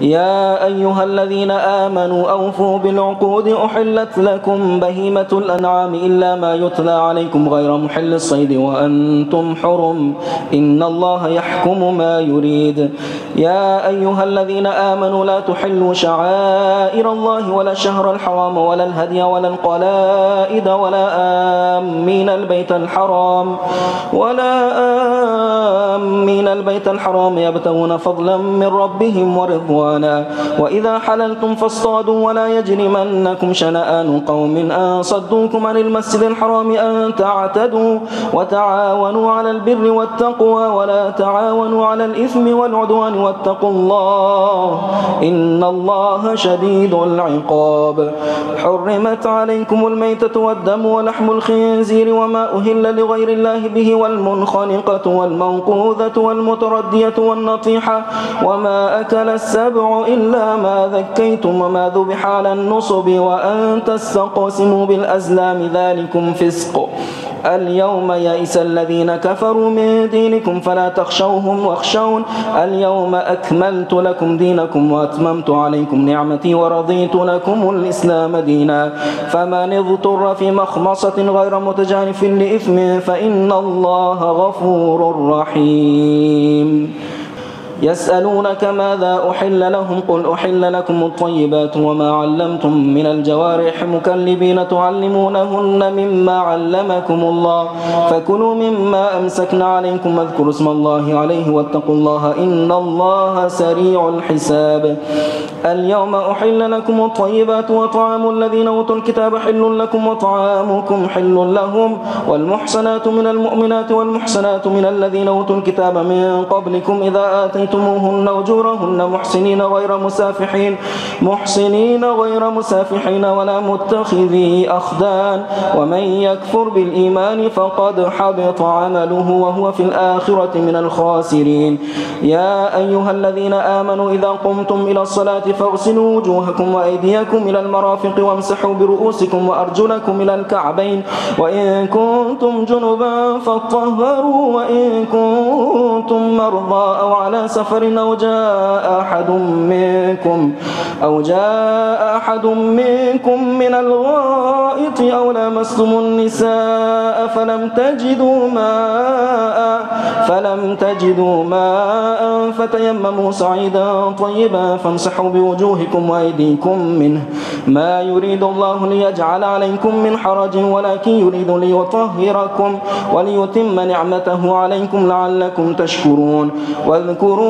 يا أيها الذين آمنوا أوفوا بالعقود أحلت لكم بهيمة الأنعام إلا ما يتلى عليكم غير محل الصيد وأنتم حرم. إن الله يحكم ما يريد. يا أيها الذين آمنوا لا تحلوا شعائر الله ولا الشهر الحرام ولا الهدي ولا القلائد ولا آمين البيت الحرام ولا آمين البيت الحرام يبتغون فضلا من ربهم ورضوانا. وإذا حللتم فاصطادوا ولا يجرمنكم شنآن قوم أن صدوكم عن المسجد الحرام أن تعتدوا وتعاونوا على البر والتقوى ولا تعاونوا على الإثم والعدوان واتقوا الله إن الله شديد العقاب. حرمت عليكم الميتة والدم ولحم الخنزير وما أهل لغير الله به والمنخنقة والموقوذة والمتردية والنطيحة وما أكل السبع إلا ما ذكيتم وما ذبح على النصب وأن تستقسموا بالأزلام ذلكم فسق. اليوم يئس الذين كفروا من دينكم فلا تخشوهم واخشون. اليوم أكملت لكم دينكم وأتممت عليكم نعمتي ورضيت لكم الإسلام دينا. فمن اضطر في مخمصة غير متجانف لإثم فإن الله غفور رحيم. يسألونك ماذا أحل لهم قل أحل لكم الطيبات وما علمتم من الجوارح مكلبين تعلمونهن مما علمكم الله فكلوا مما أمسكن عليكم واذكروا اسم الله عليه واتقوا الله إن الله سريع الحساب اليوم أحل لكم الطيبات وطعام الذين أوتوا الكتاب حل لكم وطعامكم حل لهم والمحسنات من المؤمنات والمحسنات من الذين أوتوا الكتاب من قبلكم إذا آتيتم آتيتموهن أجورهن محسنين غير مسافحين محسنين غير مسافحين ولا متخذي أخدان. ومن يكفر بالإيمان فقد حبط عمله وهو في الآخرة من الخاسرين. يا أيها الذين آمنوا إذا قمتم إلى الصلاة فاغسلوا وجوهكم وأيديكم إلى المرافق وامسحوا برؤوسكم وأرجلكم إلى الكعبين. وإن كنتم جنبا فاطهروا وإن كنتم مرضى أو على سفر سفر أو جاء أحد منكم أو جاء أحد منكم من الغائط أو لمستم النساء فلم تجدوا ماء فلم تجدوا ماء فتيمموا صعيدا طيبا فامسحوا بوجوهكم وأيديكم منه ما يريد الله ليجعل عليكم من حرج ولكن يريد ليطهركم وليتم نعمته عليكم لعلكم تشكرون واذكروا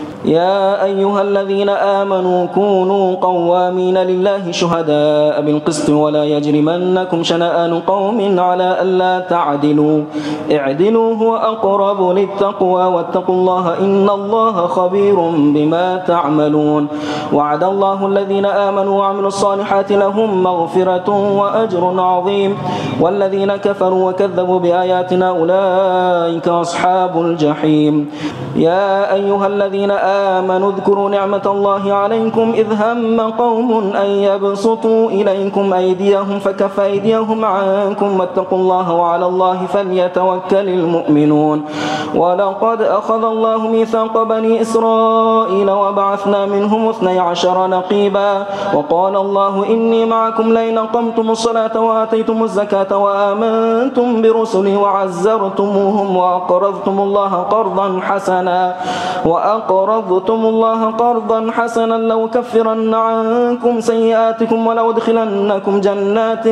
يا أيها الذين آمنوا كونوا قوامين لله شهداء بالقسط ولا يجرمنكم شنآن قوم على ألا تعدلوا. اعدلوا هو أقرب للتقوى واتقوا الله إن الله خبير بما تعملون. وعد الله الذين آمنوا وعملوا الصالحات لهم مغفرة وأجر عظيم. والذين كفروا وكذبوا بآياتنا أولئك أصحاب الجحيم. يا أيها الذين آمنوا اذكروا نعمة الله عليكم إذ هم قوم أن يبسطوا إليكم أيديهم فكف أيديهم عنكم واتقوا الله وعلى الله فليتوكل المؤمنون. ولقد أخذ الله ميثاق بني إسرائيل وبعثنا منهم اثني عشر نقيبا وقال الله إني معكم لئن قمتم الصلاة وآتيتم الزكاة وآمنتم برسلي وعزرتموهم وأقرضتم الله قرضا حسنا وأقرضتم الله قرضا حسنا لو كفرن عنكم سيئاتكم ولو ادخلنكم جنات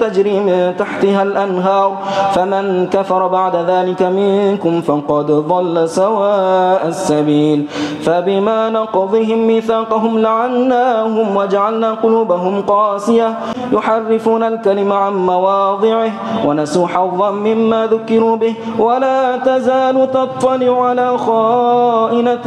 تجري من تحتها الأنهار. فمن كفر بعد ذلك منكم فقد ضل سواء السبيل. فبما نقضهم ميثاقهم لعناهم وجعلنا قلوبهم قاسية. يحرفون الكلم عن مواضعه ونسوا حظا مما ذكروا به. ولا تزال تطلع على خائنة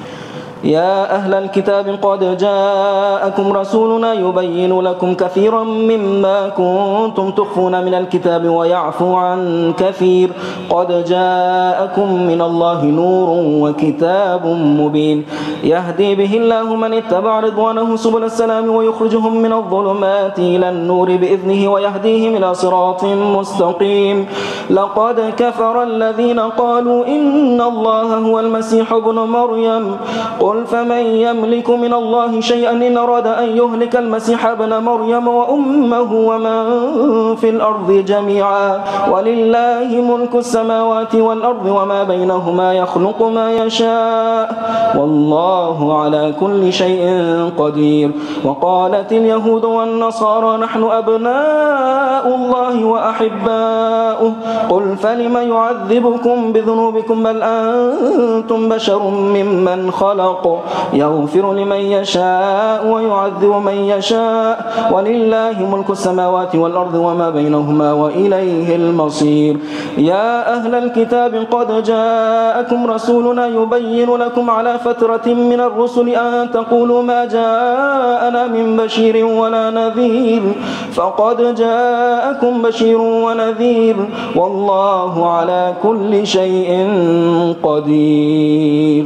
يا أهل الكتاب قد جاءكم رسولنا يبين لكم كثيرا مما كنتم تخفون من الكتاب ويعفو عن كثير. قد جاءكم من الله نور وكتاب مبين. يهدي به الله من اتبع رضوانه سبل السلام ويخرجهم من الظلمات إلى النور بإذنه ويهديهم إلى صراط مستقيم. لقد كفر الذين قالوا إن الله هو المسيح ابن مريم. قل فمن يملك من الله شيئا إن أراد أن يهلك المسيح ابن مريم وأمه ومن في الأرض جميعا ولله ملك السماوات والأرض وما بينهما يخلق ما يشاء والله على كل شيء قدير. وقالت اليهود والنصارى نحن أبناء الله وأحباؤه. قل فلم يعذبكم بذنوبكم بل أنتم بشر ممن خلق الحق. يغفر لمن يشاء ويعذب من يشاء. ولله ملك السماوات والأرض وما بينهما وإليه المصير. يا أهل الكتاب قد جاءكم رسولنا يبين لكم على فترة من الرسل أن تقولوا ما جاءنا من بشير ولا نذير. فقد جاءكم بشير ونذير. والله على كل شيء قدير.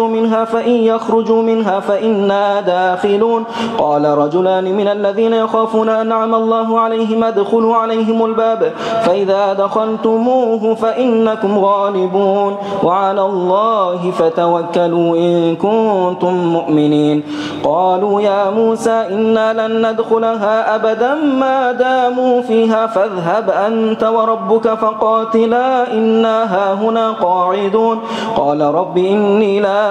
يخرجوا منها فإن يخرجوا منها فإنا داخلون. قال رجلان من الذين يخافون أنعم الله عليهم ادخلوا عليهم الباب. فإذا دخلتموه فإنكم غالبون. وعلى الله فتوكلوا إن كنتم مؤمنين. قالوا يا موسى إنا لن ندخلها أبدا ما داموا فيها فاذهب أنت وربك فقاتلا إنا هاهنا قاعدون. قال رب إني لا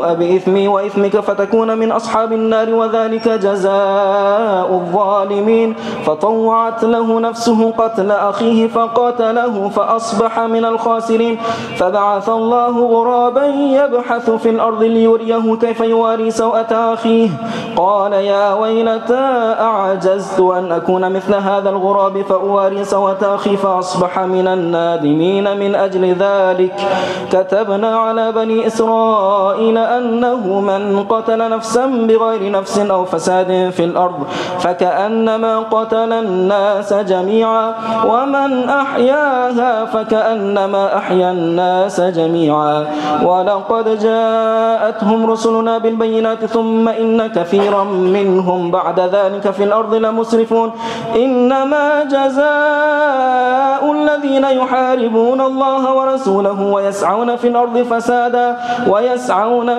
بإثمي وإثمك فتكون من أصحاب النار وذلك جزاء الظالمين. فطوعت له نفسه قتل أخيه فقتله فأصبح من الخاسرين. فبعث الله غرابا يبحث في الأرض ليريه كيف يواري سوءة أخيه. قال يا ويلتى أعجزت أن أكون مثل هذا الغراب فأواري سوءة أخي فأصبح من النادمين من أجل ذلك. كتبنا على بني إسرائيل أنه من قتل نفسا بغير نفس أو فساد في الأرض فكأنما قتل الناس جميعا ومن أحياها فكأنما أحيا الناس جميعا ولقد جاءتهم رسلنا بالبينات ثم إن كثيرا منهم بعد ذلك في الأرض لمسرفون إنما جزاء الذين يحاربون الله ورسوله ويسعون في الأرض فسادا ويسعون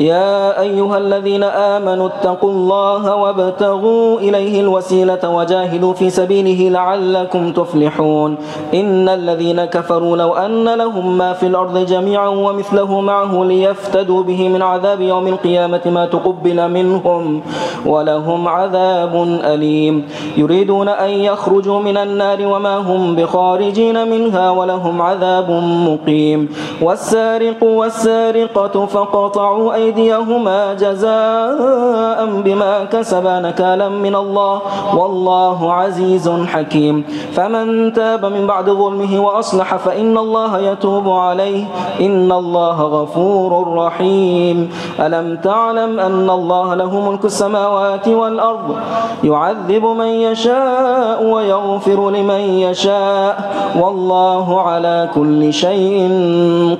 يا أيها الذين آمنوا اتقوا الله وابتغوا إليه الوسيلة وجاهدوا في سبيله لعلكم تفلحون. إن الذين كفروا لو أن لهم ما في الأرض جميعا ومثله معه ليفتدوا به من عذاب يوم القيامة ما تقبل منهم ولهم عذاب أليم. يريدون أن يخرجوا من النار وما هم بخارجين منها ولهم عذاب مقيم. والسارق والسارقة فقطعوا أي أيديهما جزاء بما كسبا نكالا من الله والله عزيز حكيم. فمن تاب من بعد ظلمه وأصلح فإن الله يتوب عليه. إن الله غفور رحيم. ألم تعلم أن الله له ملك السماوات والأرض؟ يعذب من يشاء ويغفر لمن يشاء. والله على كل شيء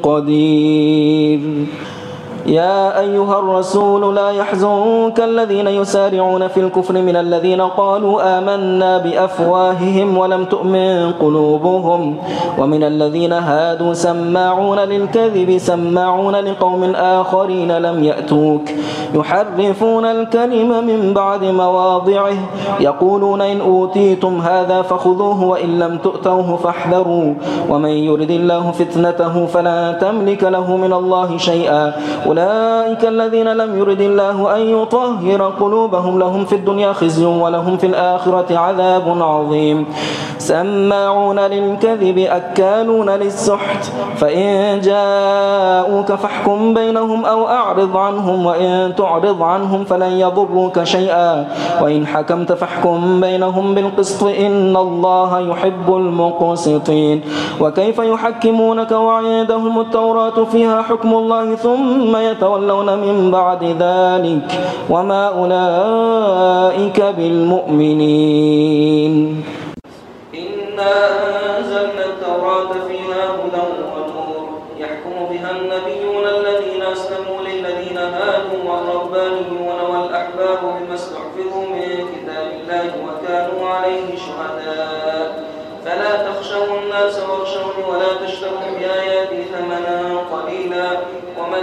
قدير. يا أيها الرسول لا يحزنك الذين يسارعون في الكفر من الذين قالوا آمنا بأفواههم ولم تؤمن قلوبهم ومن الذين هادوا سماعون للكذب سماعون لقوم آخرين لم يأتوك يحرفون الكلم من بعد مواضعه يقولون إن أوتيتم هذا فخذوه وإن لم تؤتوه فاحذروا ومن يرد الله فتنته فلا تملك له من الله شيئا أولئك الذين لم يرد الله أن يطهر قلوبهم لهم في الدنيا خزي ولهم في الآخرة عذاب عظيم. سماعون للكذب أكالون للسحت. فإن جاءوك فاحكم بينهم أو أعرض عنهم وإن تعرض عنهم فلن يضروك شيئا. وإن حكمت فاحكم بينهم بالقسط إن الله يحب المقسطين. وكيف يحكمونك؟ وعندهم التوراة فيها حكم الله ثم يتولون من بعد ذلك وما أولئك بالمؤمنين. إنا أنزلنا التوراة فيها هدى ونور يحكم بها النبيون الذين أسلموا للذين هادوا والربانيون والأحباب بما استحفظوا من كتاب الله وكانوا عليه شهداء فلا تخشوا الناس واخشوني ولا تشتروا بآياتي ثمنا قليلا ومن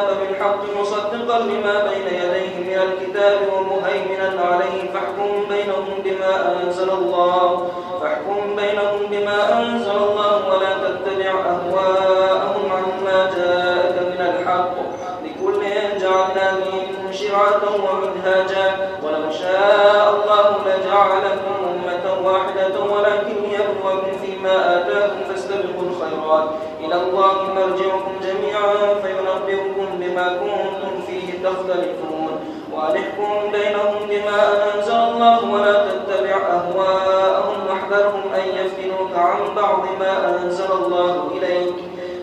الكتاب بالحق مصدقا لما بين يديه من الكتاب ومهيمنا عليه فاحكم بينهم بما أنزل الله. فاحكم بينهم بما أنزل الله ولا تتبع أهواءهم عما جاءك من الحق. لكل جعلنا منكم شرعة ومنهاجا. ولو شاء الله لجعلكم أمة واحدة ولكن يبلوكم فيما آتاكم فاستبقوا الخيرات. إلى الله مرجعكم جميعا. كنتم فيه تختلفون. ونحكم بينهم بما أنزل الله ولا تتبع أهواءهم واحذرهم أن يفتنوك عن بعض ما أنزل الله إليك.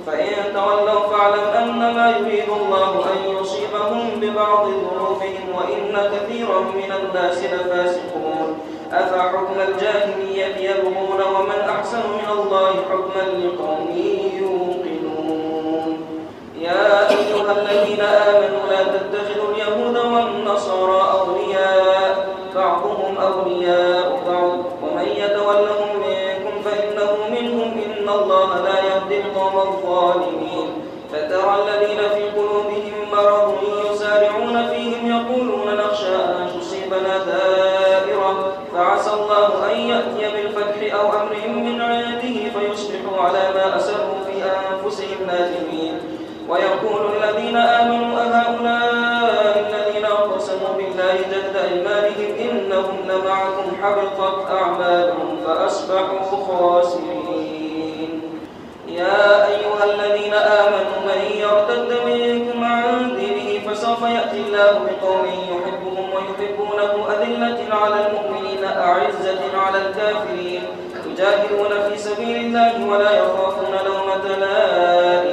فإن تولوا فاعلم أنما يريد الله أن يصيبهم ببعض ذنوبهم وإن كثيرا من الناس لفاسقون. أفحكم الجاهلية يبغون ومن أحسن من الله حكما لقوم يوقنون. يا أيها الذين آمنوا لا تتخذوا اليهود والنصارى أولياء بعضهم أولياء بعض. ومن يتولهم منكم فإنه منهم. إن الله لا يهدي القوم الظالمين. فترى الذين في قلوبهم مرض يسارعون فيهم يقولون نخشى أن تصيبنا دائرة. فعسى الله أن يأتي بالفتح أو أمر من عنده فيصبحوا على ما أسروا في أنفسهم نادمين. ويقول الذين آمنوا أهؤلاء الذين أقسموا بالله جهد بأيمانهم إنهم لمعكم حبطت أعمالهم فأصبحوا خاسرين. يا أيها الذين آمنوا من يرتد منكم عن دينه فسوف يأتي الله بقوم يحبهم ويحبونه أذلة على المؤمنين أعزة على الكافرين يجاهدون في سبيل الله ولا يخافون لومة لائم.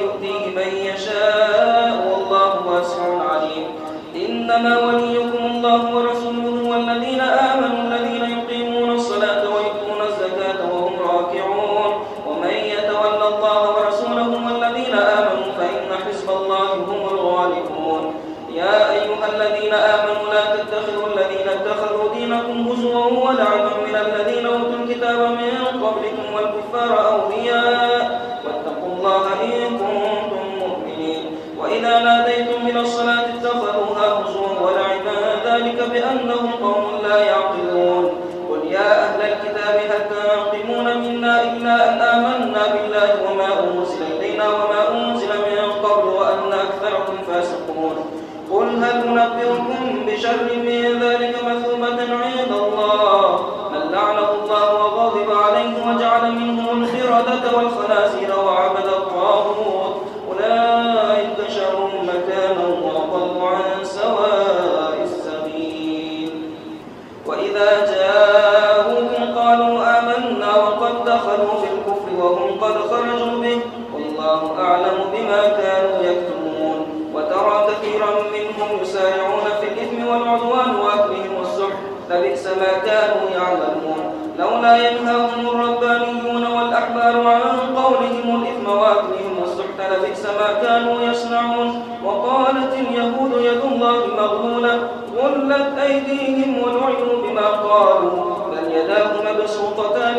يؤتيه من يشاء والله واسع عليم. إنما وليكم الله ورسوله والذين آمنوا الذين يقيمون الصلاة ويؤتون الزكاة وهم راكعون. ومن يتولى الله ورسوله والذين آمنوا فإن حزب الله هم الغالبون. يا أيها الذين آمنوا لا تتخذوا الذين اتخذوا دينكم هزوا ولعبا من الذين أوتوا الكتاب من قبلكم والكفار أولياء خرجوا به والله أعلم بما كانوا يكتمون. وترى كثيرا منهم يسارعون في الإثم والعدوان وأكلهم السحت لبئس ما كانوا يعلمون. لولا ينهاهم الربانيون والأحبار عن قولهم الإثم وأكلهم السحت لبئس ما كانوا يصنعون. وقالت اليهود يد الله مغلولة. غلت أيديهم ولعنوا بما قالوا. بل يداه مبسوطتان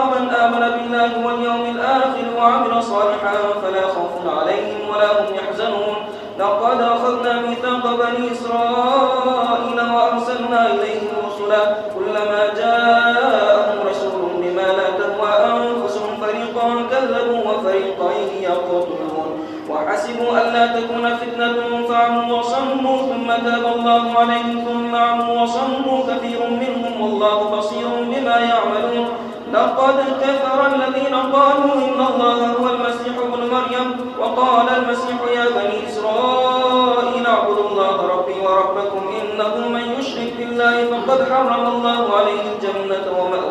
تكون فتنة فعموا وصموا ثم تاب الله عليهم ثم عموا وصموا كثير منهم والله بصير بما يعملون. لقد كفر الذين قالوا إن الله هو المسيح ابن مريم وقال المسيح يا بني إسرائيل اعبدوا الله ربي وربكم إنه من يشرك بالله فقد حرم الله عليه الجنة ومأواه.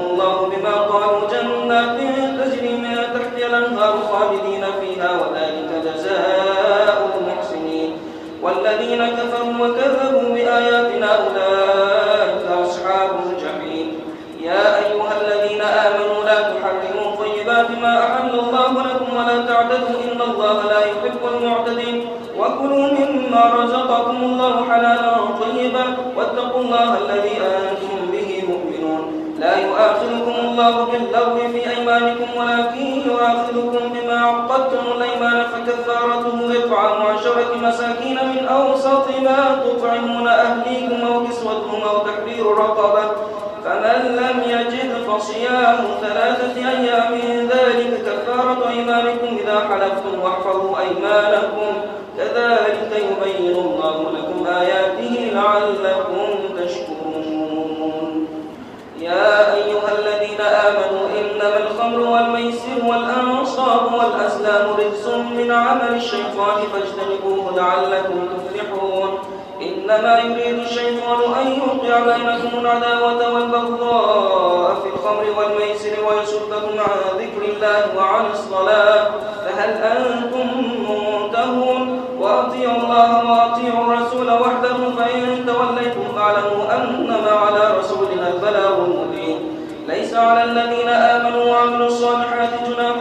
الله لا يحب المعتدين. وكلوا مما رزقكم الله حلالا طيبا. واتقوا الله الذي أنتم به مؤمنون. لا يؤاخذكم الله باللغو في أيمانكم ولكن يؤاخذكم بما عقدتم الأيمان فكفارته إطعام عشرة مساكين من أوسط ما تطعمون أهليكم أو كسوتهم أو تحرير رقبة. فمن لم يجد فصيام ثلاثة أيام ذلك كفارة أيمانكم إذا حلفتم واحفظوا أيمانكم. كذلك يبين الله لكم آياته لعلكم تشكرون. يا أيها الذين آمنوا إنما الخمر والميسر والأنصاب والأسلام رجس من عمل الشيطان فاجتنبوه لعلكم تفلحون. إنما يريد الشيطان أن يوقع بينكم العداوة والبغضاء في الخمر والميسر ويصدكم عن ذكر الله وعن الصلاة. فهل أنتم منتهون؟ وأطيعوا الله وأطيعوا الرسول وحده فإن توليتم فاعلموا أنما على رسولنا البلاغ المبين. ليس على الذين آمنوا وعملوا الصالحات جناح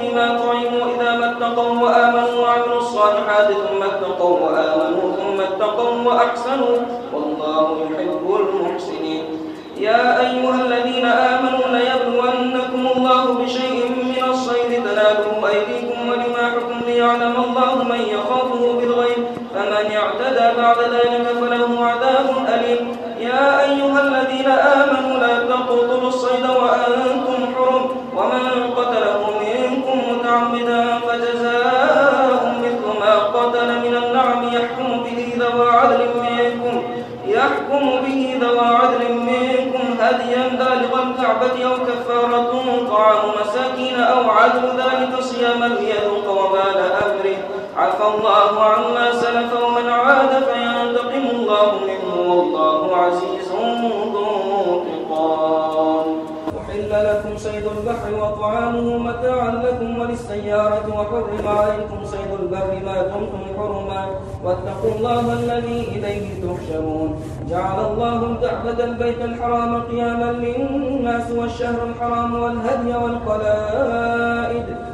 فيما طعموا إذا ما اتقوا وآمنوا وعملوا الصالحات ثم اتقوا وآمنوا ثم اتقوا وأحسنوا. والله يحب المحسنين. يا أيها الذين آمنوا ليبلونكم الله بشيء من الصيد تناله أيديكم ليعلم الله من يخافه بالغيب فمن اعتدى بعد ذلك فله عذاب أليم. يا أيها الذين آمنوا لا تقتلوا الصيد وأنتم حرم. ومن قتله منكم متعمدا فجزاء مثل ما قتل من النعم يحكم به ذوى عدل منكم. يحكم به ذوى عدل منكم هديا بالغ الكعبة أو كفارة طعام مساكين أو عدل ذلك صياما الله عما سلف ومن عاد فينتقم الله منه والله عزيز ذو انتقام. أحل لكم صيد البحر وطعامه متاعا لكم وللسيارة وحرم عليكم صيد البر ما دمتم حرما. واتقوا الله الذي إليه تحشرون. جعل الله الكعبة البيت الحرام قياما للناس والشهر الحرام والهدي والقلائد.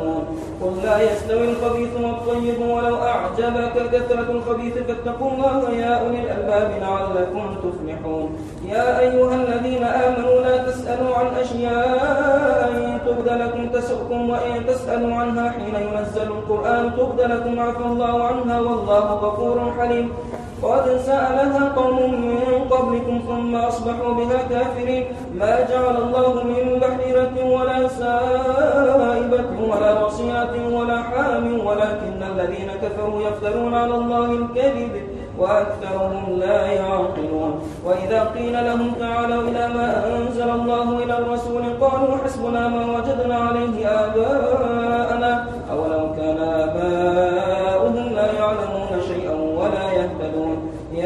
قل لا يستوي الخبيث والطيب ولو أعجبك كثرة الخبيث فاتقوا الله يا أولي الألباب لعلكم تفلحون. يا أيها الذين آمنوا لا تسألوا عن أشياء إن تبد لكم تسؤكم وإن تسألوا عنها حين ينزل القرآن تبد لكم عفى الله عنها والله غفور حليم. قد سألها قوم من قبلكم ثم أصبحوا بها كافرين. ما جعل الله من بحيرة ولا سائبة ولا وصية ولا حام ولكن الذين كفروا يفترون على الله الكذب وأكثرهم لا يعقلون. وإذا قيل لهم تعالوا إلى ما أنزل الله إلى الرسول قالوا حسبنا ما وجدنا عليه آباءنا. أولو كان آباؤهم لا يعلمون شيئا ولا يهتدون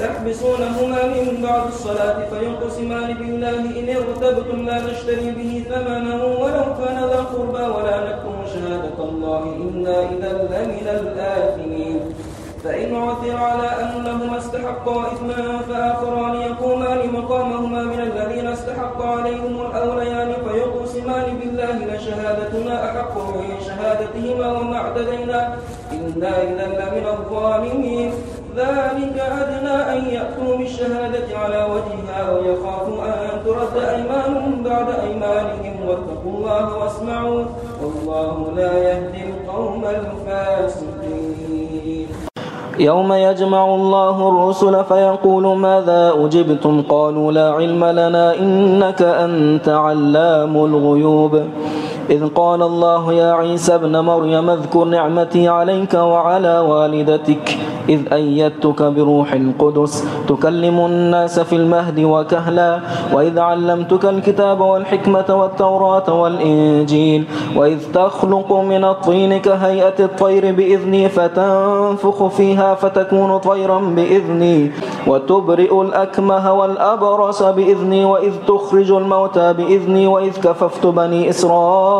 تحبسونهما من بعد الصلاة فيقسمان بالله إن ارتبتم لا نشتري به ثمنا ولو كان ذا قربى ولا نكتم شهادة الله إنا إذا لمن الآثمين. فإن عثر على أنهما استحقا إثما فآخران يقومان مقامهما من الذين استحق عليهم الأوليان فيقسمان بالله لشهادتنا أحق من شهادتهما وما اعتدينا. إنا إذا لمن الظالمين. ذلك أدنى أن يأتوا بالشهادة على وجهها ويخافوا أن ترد أيمان بعد أيمانهم واتقوا الله واسمعوا والله لا يهدي القوم الفاسقين. يوم يجمع الله الرسل فيقول ماذا أجبتم؟ قالوا لا علم لنا إنك أنت علام الغيوب. إذ قال الله يا عيسى ابن مريم اذكر نعمتي عليك وعلى والدتك إذ أيدتك بروح القدس تكلم الناس في المهد وكهلا وإذ علمتك الكتاب والحكمة والتوراة والإنجيل وإذ تخلق من الطين كهيئة الطير بإذني فتنفخ فيها فتكون طيرا بإذني وتبرئ الأكمه والأبرص بإذني وإذ تخرج الموتى بإذني وإذ كففت بني إسرائيل.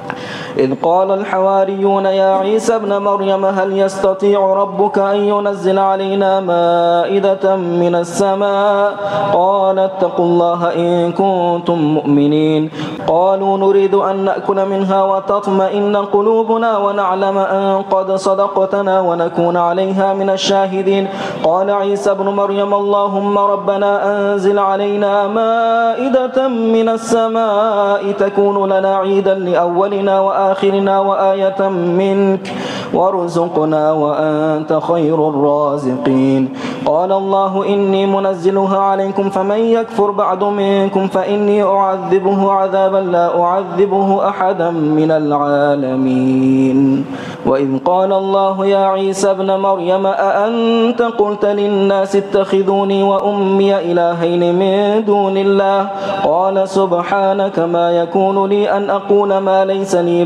إذ قال الحواريون يا عيسى ابن مريم هل يستطيع ربك أن ينزل علينا مائدة من السماء؟ قال اتقوا الله إن كنتم مؤمنين. قالوا نريد أن نأكل منها وتطمئن قلوبنا ونعلم أن قد صدقتنا ونكون عليها من الشاهدين. قال عيسى ابن مريم اللهم ربنا أنزل علينا مائدة من السماء تكون لنا عيدا لأولنا وآخرنا وآية منك وارزقنا وأنت خير الرازقين. قال الله إني منزلها عليكم فمن يكفر بعد منكم فإني أعذبه عذابا لا أعذبه أحدا من العالمين. وإذ قال الله يا عيسى ابن مريم أأنت قلت للناس اتخذوني وأمي إلهين من دون الله؟ قال سبحانك ما يكون لي أن أقول ما ليس لي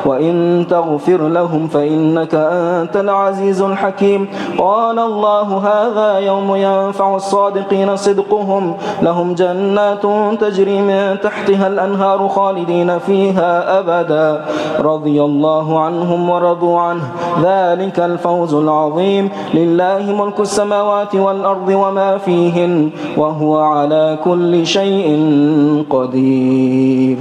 وإن تغفر لهم فإنك أنت العزيز الحكيم. قال الله هذا يوم ينفع الصادقين صدقهم. لهم جنات تجري من تحتها الأنهار خالدين فيها أبدا. رضي الله عنهم ورضوا عنه. ذلك الفوز العظيم. لله ملك السماوات والأرض وما فيهن. وهو على كل شيء قدير.